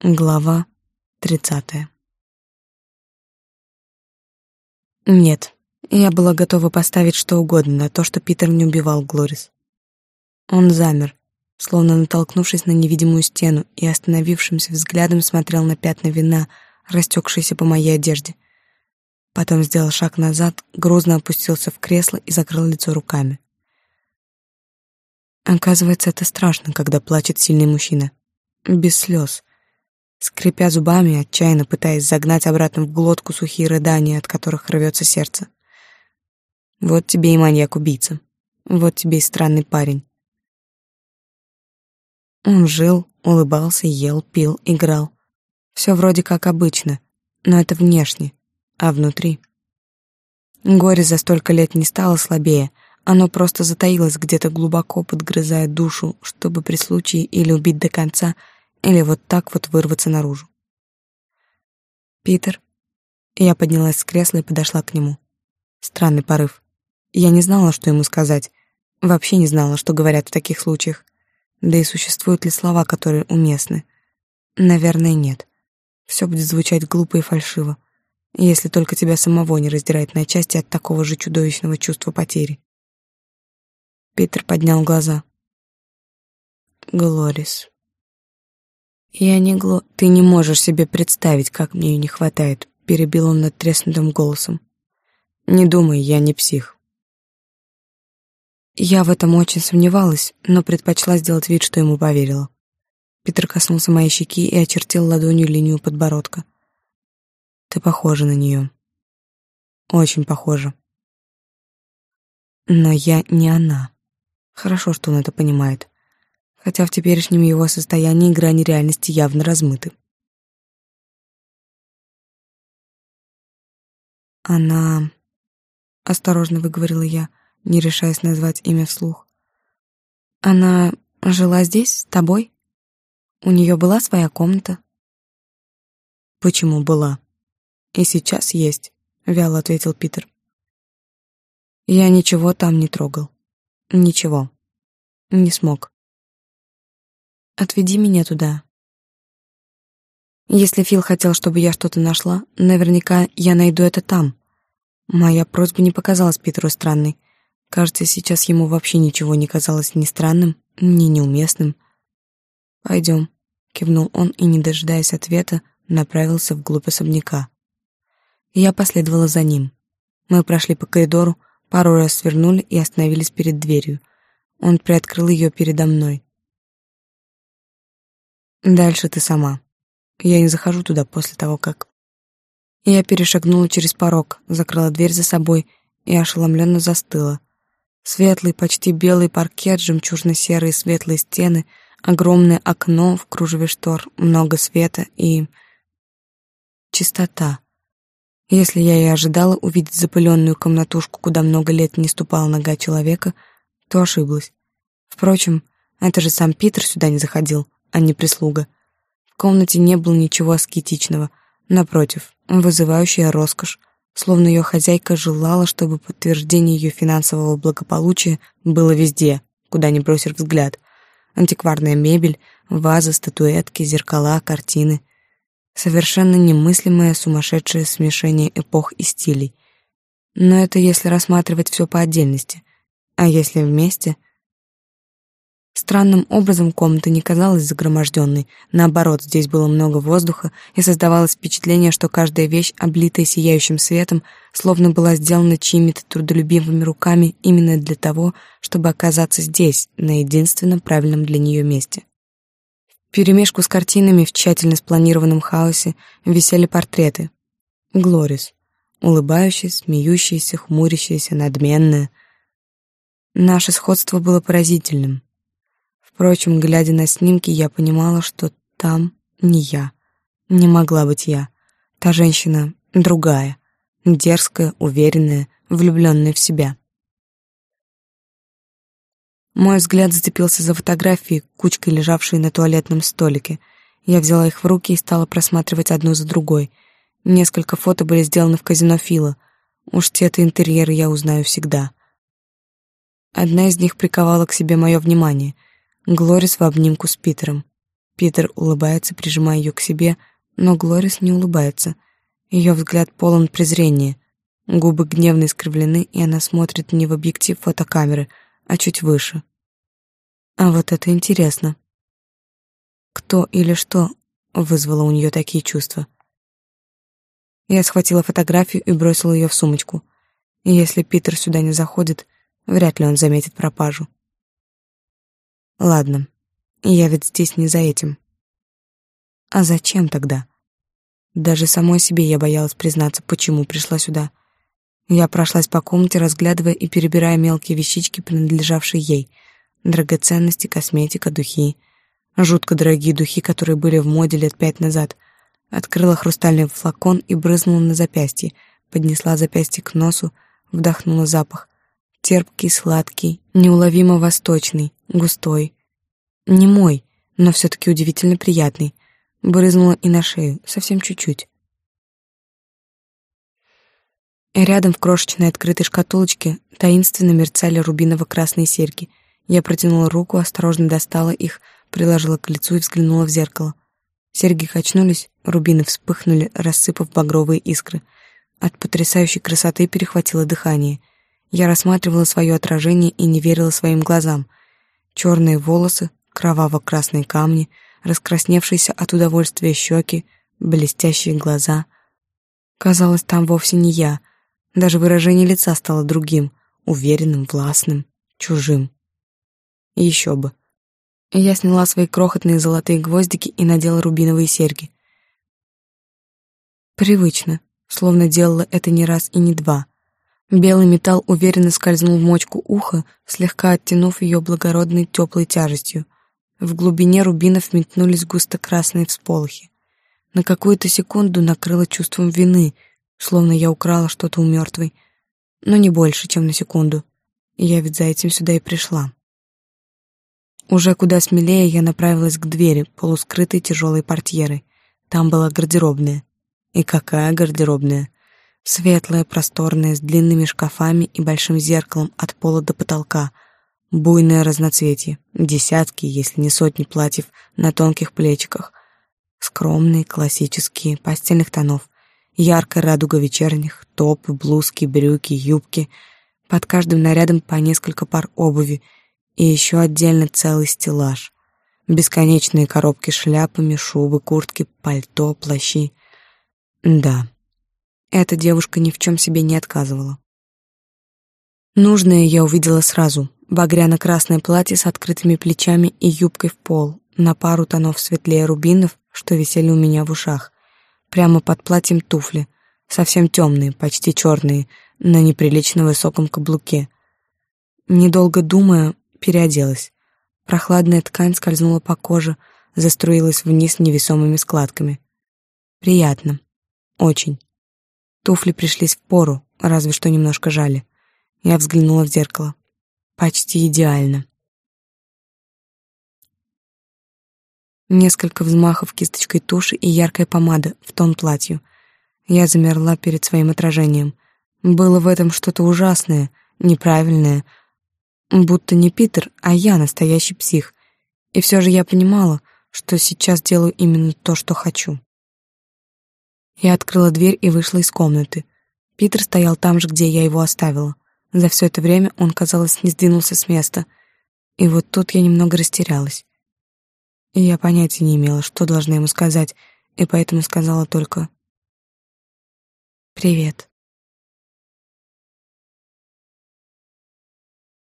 Глава тридцатая. Нет, я была готова поставить что угодно на то, что Питер не убивал Глорис. Он замер, словно натолкнувшись на невидимую стену и остановившимся взглядом смотрел на пятна вина, растекшиеся по моей одежде. Потом сделал шаг назад, грозно опустился в кресло и закрыл лицо руками. Оказывается, это страшно, когда плачет сильный мужчина. Без слез, скрипя зубами, отчаянно пытаясь загнать обратно в глотку сухие рыдания, от которых рвется сердце. Вот тебе и маньяк-убийца. Вот тебе и странный парень. Он жил, улыбался, ел, пил, играл. Все вроде как обычно, но это внешне, а внутри. Горе за столько лет не стало слабее, оно просто затаилось где-то глубоко, подгрызая душу, чтобы при случае или убить до конца — или вот так вот вырваться наружу. «Питер?» Я поднялась с кресла и подошла к нему. Странный порыв. Я не знала, что ему сказать. Вообще не знала, что говорят в таких случаях. Да и существуют ли слова, которые уместны? Наверное, нет. Все будет звучать глупо и фальшиво, если только тебя самого не раздирает на части от такого же чудовищного чувства потери. Питер поднял глаза. Глорис. «Я не гло... Ты не можешь себе представить, как мне ее не хватает», — перебил он надтреснутым голосом. «Не думай, я не псих». Я в этом очень сомневалась, но предпочла сделать вид, что ему поверила. Питер коснулся моей щеки и очертил ладонью линию подбородка. «Ты похожа на нее. Очень похожа. Но я не она. Хорошо, что он это понимает хотя в теперешнем его состоянии грани реальности явно размыты. Она... Осторожно выговорила я, не решаясь назвать имя вслух. Она жила здесь, с тобой? У нее была своя комната? Почему была? И сейчас есть, вяло ответил Питер. Я ничего там не трогал. Ничего. Не смог. Отведи меня туда. Если Фил хотел, чтобы я что-то нашла, наверняка я найду это там. Моя просьба не показалась Питеру странной. Кажется, сейчас ему вообще ничего не казалось ни странным, ни неуместным. «Пойдем», — кивнул он и, не дожидаясь ответа, направился вглубь особняка. Я последовала за ним. Мы прошли по коридору, пару раз свернули и остановились перед дверью. Он приоткрыл ее передо мной. Дальше ты сама. Я не захожу туда после того, как... Я перешагнула через порог, закрыла дверь за собой и ошеломленно застыла. Светлый, почти белый паркет, жемчужно-серые светлые стены, огромное окно в кружеве штор, много света и... чистота. Если я и ожидала увидеть запыленную комнатушку, куда много лет не ступала нога человека, то ошиблась. Впрочем, это же сам Питер сюда не заходил, а не прислуга. В комнате не было ничего аскетичного, напротив, вызывающая роскошь, словно ее хозяйка желала, чтобы подтверждение ее финансового благополучия было везде, куда ни бросишь взгляд. Антикварная мебель, вазы, статуэтки, зеркала, картины. Совершенно немыслимое сумасшедшее смешение эпох и стилей. Но это если рассматривать все по отдельности. А если вместе — Странным образом комната не казалась загроможденной. Наоборот, здесь было много воздуха, и создавалось впечатление, что каждая вещь, облитая сияющим светом, словно была сделана чьими-то трудолюбивыми руками именно для того, чтобы оказаться здесь, на единственном правильном для нее месте. В перемешку с картинами в тщательно спланированном хаосе висели портреты. Глорис. Улыбающаяся, смеющаяся, хмурящаяся, надменная. Наше сходство было поразительным. Впрочем, глядя на снимки, я понимала, что там не я. Не могла быть я. Та женщина другая, дерзкая, уверенная, влюбленная в себя. Мой взгляд зацепился за фотографии, кучкой лежавшие на туалетном столике. Я взяла их в руки и стала просматривать одну за другой. Несколько фото были сделаны в казино Фила. Уж те-то интерьеры я узнаю всегда. Одна из них приковала к себе мое внимание — Глорис в обнимку с Питером. Питер улыбается, прижимая ее к себе, но Глорис не улыбается. Ее взгляд полон презрения. Губы гневно искривлены, и она смотрит не в объектив фотокамеры, а чуть выше. А вот это интересно. Кто или что вызвало у нее такие чувства? Я схватила фотографию и бросила ее в сумочку. Если Питер сюда не заходит, вряд ли он заметит пропажу. Ладно, я ведь здесь не за этим. А зачем тогда? Даже самой себе я боялась признаться, почему пришла сюда. Я прошлась по комнате, разглядывая и перебирая мелкие вещички, принадлежавшие ей. Драгоценности, косметика, духи. Жутко дорогие духи, которые были в моде лет пять назад. Открыла хрустальный флакон и брызнула на запястье. Поднесла запястье к носу, вдохнула запах. Терпкий, сладкий, неуловимо восточный, густой. Не мой, но все-таки удивительно приятный брызнула и на шею, совсем чуть-чуть. Рядом в крошечной открытой шкатулочке таинственно мерцали рубиново-красные серьги. Я протянула руку, осторожно достала их, приложила к лицу и взглянула в зеркало. Серьги качнулись, рубины вспыхнули, рассыпав багровые искры. От потрясающей красоты перехватило дыхание. Я рассматривала свое отражение и не верила своим глазам. Черные волосы, кроваво-красные камни — раскрасневшиеся от удовольствия щеки, блестящие глаза. Казалось, там вовсе не я. Даже выражение лица стало другим, уверенным, властным, чужим. И еще бы. Я сняла свои крохотные золотые гвоздики и надела рубиновые серьги. Привычно, словно делала это не раз и не два. Белый металл уверенно скользнул в мочку уха, слегка оттянув ее благородной теплой тяжестью — в глубине рубинов метнулись густо-красные всполохи. На какую-то секунду накрыло чувством вины, словно я украла что-то у мертвой. Но не больше, чем на секунду. Я ведь за этим сюда и пришла. Уже куда смелее я направилась к двери, полускрытой тяжелой портьерой. Там была гардеробная. И какая гардеробная! Светлая, просторная, с длинными шкафами и большим зеркалом от пола до потолка — Буйное разноцветие, десятки, если не сотни платьев на тонких плечиках, скромные, классические, постельных тонов, яркая радуга вечерних, топы, блузки, брюки, юбки, под каждым нарядом по несколько пар обуви и еще отдельно целый стеллаж. Бесконечные коробки шляпами, шубы, куртки, пальто, плащи. Да, эта девушка ни в чем себе не отказывала. Нужное я увидела сразу, багряно-красное платье с открытыми плечами и юбкой в пол, на пару тонов светлее рубинов, что висели у меня в ушах. Прямо под платьем туфли, совсем темные, почти черные, на неприлично высоком каблуке. Недолго думая, переоделась. Прохладная ткань скользнула по коже, заструилась вниз невесомыми складками. Приятно. Очень. Туфли пришлись в пору, разве что немножко жали. Я взглянула в зеркало. Почти идеально. Несколько взмахов кисточкой туши и яркая помада в тон платью. Я замерла перед своим отражением. Было в этом что-то ужасное, неправильное. Будто не Питер, а я настоящий псих. И все же я понимала, что сейчас делаю именно то, что хочу. Я открыла дверь и вышла из комнаты. Питер стоял там же, где я его оставила. За все это время он, казалось, не сдвинулся с места. И вот тут я немного растерялась. И я понятия не имела, что должна ему сказать, и поэтому сказала только «Привет».